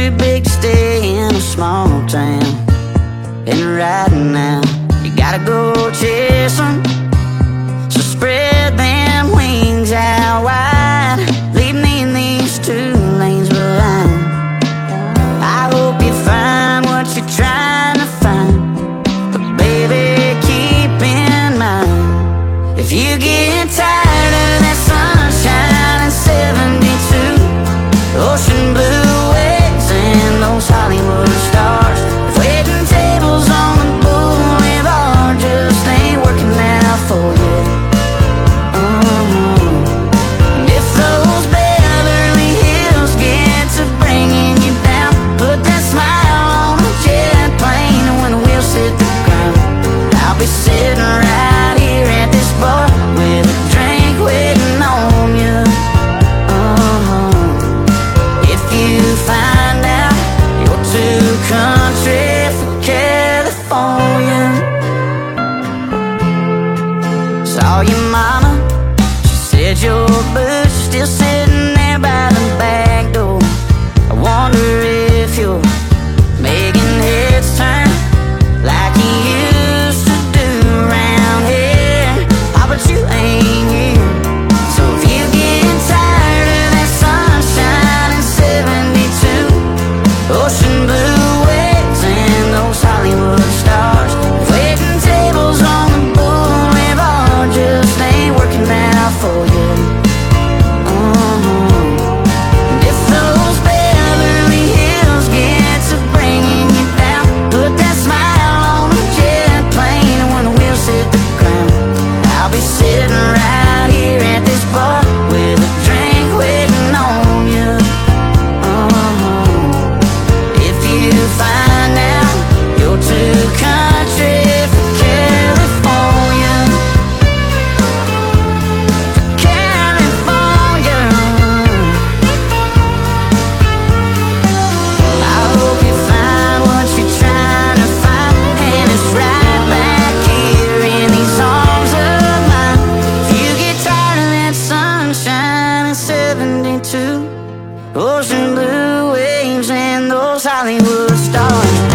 too big to stay in a small town. And right now, you gotta go chase them. So spread them wings out wide. Leave me in these two lanes behind. I hope you find what you're trying to find. But baby, keep in mind if you get tired. call your mama. She said you're a bitch, still sitting there by Be sitting right here at this bar. 72 Ocean blue waves and those Hollywood stars.